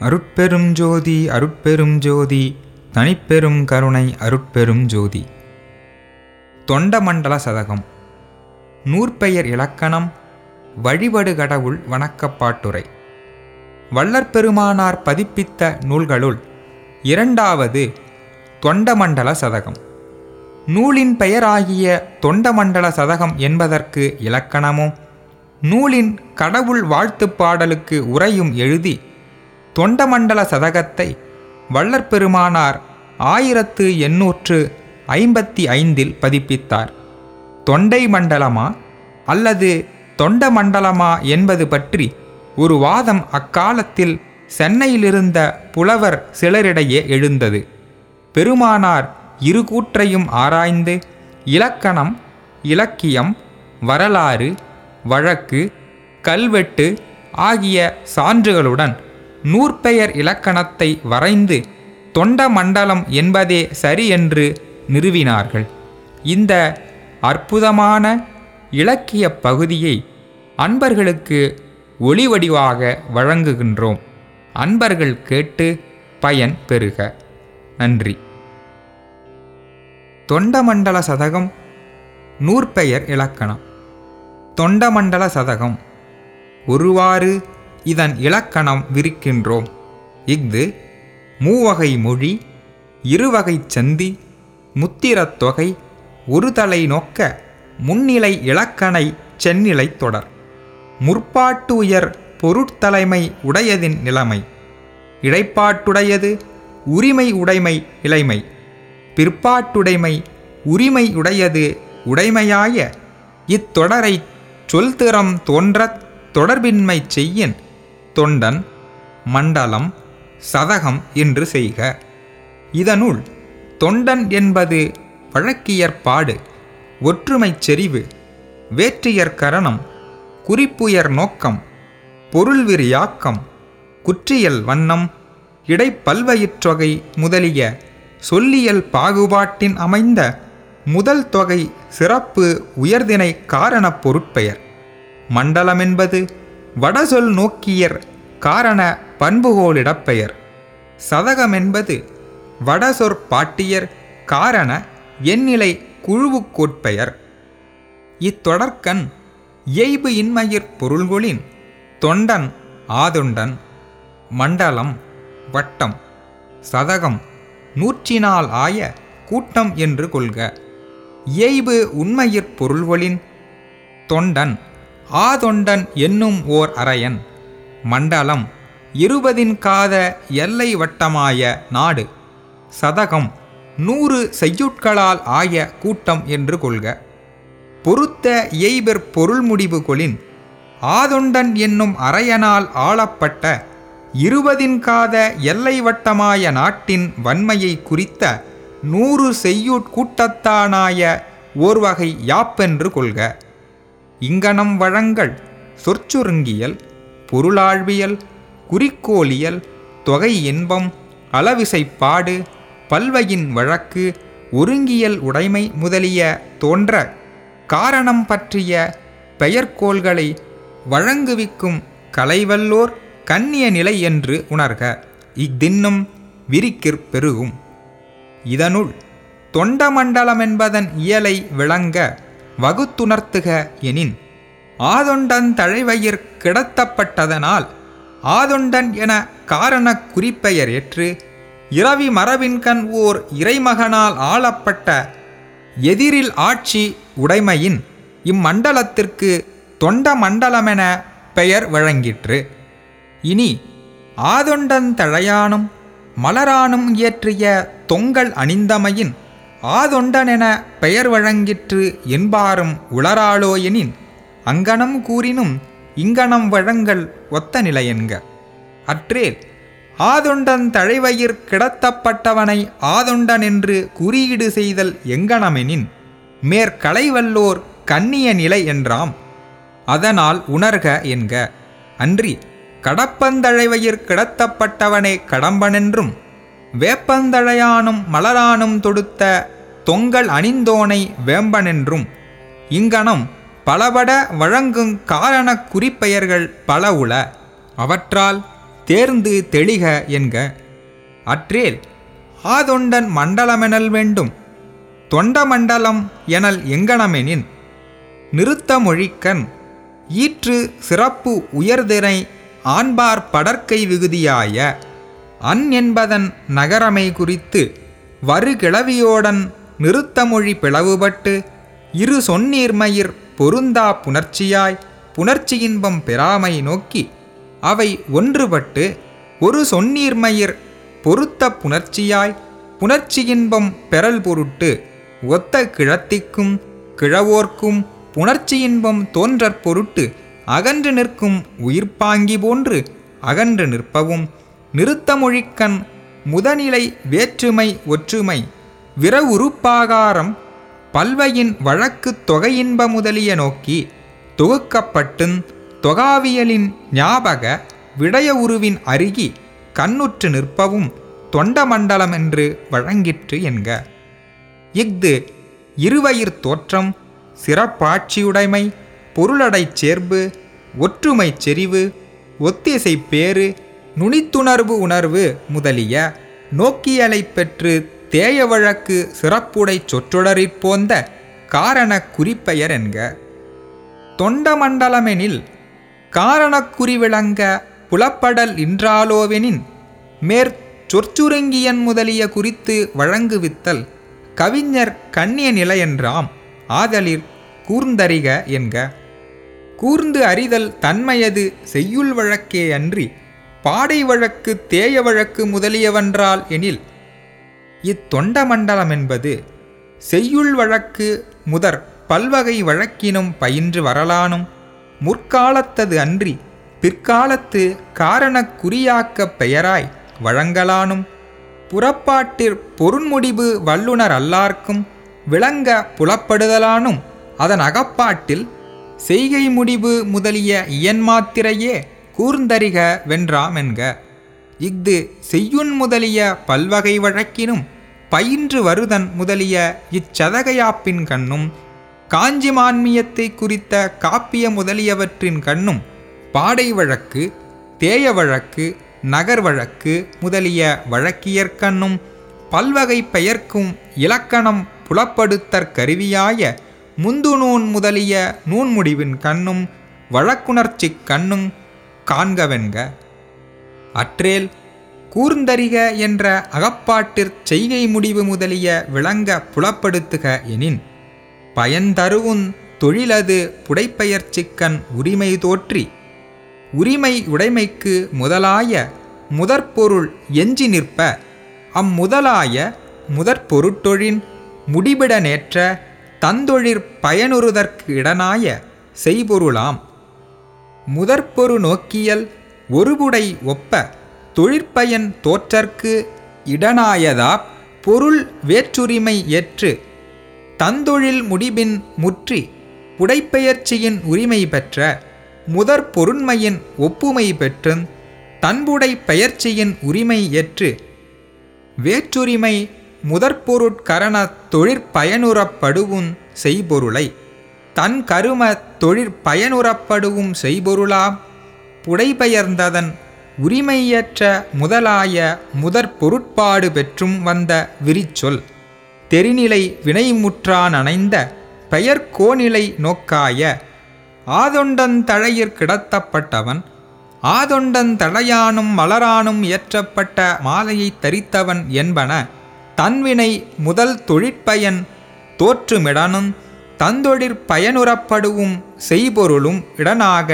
அருட்பெரும் ஜோதி அருட்பெரும் ஜோதி தனிப்பெரும் கருணை அருட்பெரும் ஜோதி. தொண்டமண்டல சதகம். நூற்பெயர் இலக்கணம் வழிபடு கடவுள் வணக்கப்பாட்டுரை. வள்ளற்பெருமானார் பதிப்பித்த நூல்களுள் இரண்டாவது தொண்டமண்டல சதகம். நூலின் பெயராகிய தொண்டமண்டல சதகம் என்பதற்கு இலக்கணமும் நூலின் கடவுள் வாழ்த்துப் பாடலுக்கு உரையும் எழுதி தொண்டமண்டல சதகத்தை வள்ளற்பெருமானார் ஆயிரத்து எண்ணூற்று ஐம்பத்தி ஐந்தில் பதிப்பித்தார். தொண்டை மண்டலமா அல்லது தொண்ட மண்டலமா என்பது பற்றி ஒரு வாதம் அக்காலத்தில் சென்னையிலிருந்த புலவர் சிலரிடையே எழுந்தது. பெருமானார் இரு கூற்றையும் ஆராய்ந்து இலக்கணம் இலக்கியம் வரலாறு வழக்கு கல்வெட்டு ஆகிய சான்றுகளுடன் நூற்பெயர் இலக்கணத்தை வரைந்து தொண்ட மண்டலம் என்பதே சரி என்று நிறுவினார்கள். இந்த அற்புதமான இலக்கிய பகுதியை அன்பர்களுக்கு ஒளிவடிவாக வழங்குகின்றோம். அன்பர்கள் கேட்டு பயன் பெறுக. நன்றி. தொண்டமண்டல சதகம் நூற்பெயர் இலக்கணம். தொண்டமண்டல சதகம் ஒருவாறு இதன் இலக்கணம் விரிக்கின்றோம். இஃது மூவகை மொழி இருவகை சந்தி முத்திரத் தொகை ஒருதலை நோக்க முன்னிலை இலக்கணை செந்நிலை தொடர். முற்பாட்டு உயர் பொருட்தலைமை உடையதின் நிலைமை. இடைப்பாட்டுடையது உரிமை உடைமை இளைமை பிற்பாட்டுடைமை உரிமை உடையது உடைமையாய இத்தொடரை சொல்திறம் தோன்றத் தொடர்பின்மை செய்யின் தொண்டன் மண்டலம் சதகம் என்று செய்க. இதனுள் தொண்டன் என்பது வழக்கியற்பாடு ஒற்றுமைச் செறிவு வேற்றியற் கரணம் குறிப்புயர் நோக்கம் பொருள்விரியாக்கம் குற்றியல் வண்ணம் இடைப்பல்வயிற்றொகை முதலிய சொல்லியல் பாகுபாட்டின் அமைந்த முதல் தொகை சிறப்பு உயர்தினை காரணப் பொருட்பெயர். மண்டலமென்பது வடசொல் நோக்கியர் காரண பண்புகோளிடப்பெயர். சதகமென்பது வடசொற் பாட்டியர் காரண எண்ணிலை குழுவுக்கோட்பெயர். இத்தொடர்க்கண் இயைபு இன்மயிர் பொருள்கொளின் தொண்டன் ஆதொண்டன் மண்டலம் வட்டம் சதகம் நூற்றினால் ஆய கூட்டம் என்று கொள்க. இயைபு உண்மையிற் பொருள்கொளின் தொண்டன் ஆதொண்டன் என்னும் ஓர் அரையன். மண்டலம் இருபதின் காத எல்லை வட்டமாய நாடு. சதகம் நூறு செய்யுட்களால் ஆய கூட்டம் என்று கொள்க. பொருத்த இயைபிற் பொருள் முடிவு கொளின். ஆதொண்டன் என்னும் அரையனால் ஆளப்பட்ட இருபதின் காத எல்லை வட்டமாய நாட்டின் வன்மையை குறித்த நூறு செய்யுட் கூட்டத்தானாய ஓர்வகை யாப்பென்று கொள்க. இங்கனம் வழங்கள் சொற்சுருங்கியல் பொருளாழ்வியல் குறிக்கோளியல் தொகை இன்பம் அளவிசைப்பாடு பல்வையின் வழக்கு ஒருங்கியல் உடைமை முதலிய தோன்ற காரணம் பற்றிய பெயர்கோள்களை வழங்குவிக்கும் கலைவல்லோர் கண்ணிய நிலை என்று உணர்க. இத்தின்னும் விரிக்கிற் பெருகும். இதனுள் தொண்டமண்டலமென்பதன் இயலை விளங்க வகுத்துணர்த்துக எனின் ஆதொண்டன் தழைவயிற் கிடத்தப்பட்டதனால் ஆதொண்டன் என காரணக் குறிப்பெயர் ஏற்று இரவி மரபின்கண் ஓர் இறைமகனால் ஆளப்பட்ட எதிரில் ஆட்சி உடைமையின் இம்மண்டலத்திற்கு தொண்ட மண்டலமென பெயர் வழங்கிற்று. இனி ஆதொண்டன் தழையானும் மலரானும் இயற்றிய தொங்கல் அணிந்தமையின் ஆதொண்டனென பெயர் வழங்கிற்று என்பாரும் உளராளோ எனின் அங்கனம் கூறினும் இங்கனம் வழங்கல் ஒத்த நிலையென்க. அற்றேல் ஆதொண்டன் தழைவயிர் கிடத்தப்பட்டவனை ஆதொண்டன் என்று குறியீடு செய்தல் எங்கனமெனின் மேற்கலைவல்லோர் கண்ணிய நிலை என்றாம். அதனால் உணர்க என்க. அன்றி கடப்பந்தழைவயிற் கிடத்தப்பட்டவனே கடம்பனென்றும் வேப்பந்தழையானும் மலரானும் தொடுத்த தொங்கல் அணிந்தோனை வேம்பனென்றும் இங்கனம் பலபட வழங்கும் காரணக் குறிப்பெயர்கள் பல உள அவற்றால் தேர்ந்து தெளிக என்க அற்றேல் ஆதொண்டன் மண்டலமெனல் வேண்டும் தொண்ட மண்டலம் எனல் எங்கனமெனின் நிறுத்த மொழிக்கன் ஈற்று சிறப்பு உயர்தினை ஆண்பார் படற்கை விகுதியாய அன் என்பதன் நகரமை குறித்து வருகிழவியோடன் நிறுத்தமொழி பிளவுபட்டு இரு சொன்னீர்மயிர் பொருந்தா புணர்ச்சியாய் புணர்ச்சியின்பம் பெறாமை நோக்கி அவை ஒன்றுபட்டு ஒரு சொன்னீர்மயிர் பொருத்த புணர்ச்சியாய் புணர்ச்சியின்பம் பெறல் பொருட்டு ஒத்த கிழத்திக்கும் கிழவோர்க்கும் புணர்ச்சியின்பம் தோன்றற் பொருட்டு அகன்று நிற்கும் உயிர்ப்பாங்கி போன்று அகன்று நிற்பவும் நிறுத்தமொழிக்கண் முதநிலை வேற்றுமை ஒற்றுமை விரவுறுப்பாகாரம் பல்வையின் வழக்கு தொகையின்ப முதலிய நோக்கி தொகுக்கப்பட்டும் தொகாவியலின் ஞாபக விடய உருவின் அருகி கண்ணுற்று நிற்பவும் தொண்டமண்டலம் என்று வழங்கிற்று என்க. இஃது இருவயிர் தோற்றம் சிறப்பாட்சியுடைமை பொருளடைச் சேர்ப்பு ஒற்றுமைச் செறிவு ஒத்திசை பேறு நுனித்துணர்வு உணர்வு முதலிய நோக்கியலை பெற்று தேய வழக்கு சிறப்புடைச் சொற்றொடரிற்போந்த காரண குறிப்பெயர் என்க. தொண்டமண்டலமெனில் காரணக்குறி விளங்க புலப்படல் இன்றாலோவெனின் மேற் சொற்சுருங்கியன் முதலிய குறித்து வழங்குவித்தல் கவிஞர் கண்ணிய நிலையென்றாம் ஆதலிற் கூர்ந்தறிக என்க. கூர்ந்து அறிதல் தன்மையது செய்யுள் வழக்கே அன்றி பாடை வழக்கு தேய வழக்கு முதலியவன்றால் எனில் இத்தொண்டமண்டலம் என்பது செய்யுள் வழக்கு முதற் பல்வகை வழக்கினும் பயின்று வரலானும் முற்காலத்தது அன்றி பிற்காலத்து காரணக் குறியாக்கப் பெயராய் வழங்கலானும் புறப்பாட்டிற் பொருண்முடிவு வல்லுனர் அல்லார்க்கும் விளங்க புலப்படுதலானும் அதன் அகப்பாட்டில் செய்கை முடிவு முதலிய இயன்மாத்திரையே கூர்ந்தறிக வென்றாம் என்க இஃது செய்யுன் முதலிய பல்வகை வழக்கினும் பயின்று வருதன் முதலிய இச்சதகையாப்பின் கண்ணும் காஞ்சி மான்மியத்தை குறித்த காப்பிய முதலியவற்றின் கண்ணும் பாடை வழக்கு தேய வழக்கு நகர் வழக்கு முதலிய வழக்கியற்கண்ணும் பல்வகை பெயர்க்கும் இலக்கணம் புலப்படுத்தற் கருவியாய முந்துநூன் முதலிய நூன்முடிவின் கண்ணும் வழக்குணர்ச்சிக் கண்ணும் காண்கவென்க. அற்றேல் கூர்ந்தறிக என்ற அகப்பாட்டிற் செய்கை முடிவு முதலிய விளங்க புலப்படுத்துக எனின் பயன்தருவுன் தொழிலது புடைப்பெயர்ச்சிக்கண் உரிமை தோற்றி உரிமை உடைமைக்கு முதலாய முதற்பொருள் எஞ்சி நிற்ப அம்முதலாய முதற்பொருட்டொழின் முடிபிட நேற்ற தந்தொழிற் பயனுறுதற்கு இடனாய செய்பொருளாம். முதற்பொரு நோக்கியல் ஒருபுடை ஒப்ப தொழிற்பயன் தோற்றற்கு இடனாயதாப் பொருள் வேற்றுரிமை ஏற்று தந்தொழில் முடிபின் முற்றி புடைப்பெயர்ச்சியின் உரிமை பெற்ற முதற் பொருண்மையின் ஒப்புமை பெற்றும் தன்புடை பெயர்ச்சியின் உரிமை ஏற்று வேற்றுரிமை முதற்பொருட்கரண தொழிற்பயனுறப்படுவும் செய்பொருளை தன் கரும தொழிற்பயனுறப்படுவும் செய்பொருளாம் புடைபெயர்ந்ததன் உரிமையற்ற முதலாய முதற் பொருட்பாடு பெற்றும் வந்த விரிச்சொல் தெரிநிலை வினைமுற்றான் அணைந்த நோக்காய ஆதொண்டன் தழையிற் கிடத்தப்பட்டவன் ஆதொண்டன் தழையானும் மலரானும் ஏற்றப்பட்ட மாலையைத் தரித்தவன் என்பன தன்வினை முதல் தொழிற்பயன் தோற்றுமிடனும் தந்தொழிற் பயனுறப்படுவும் செய்பொருளும் இடனாக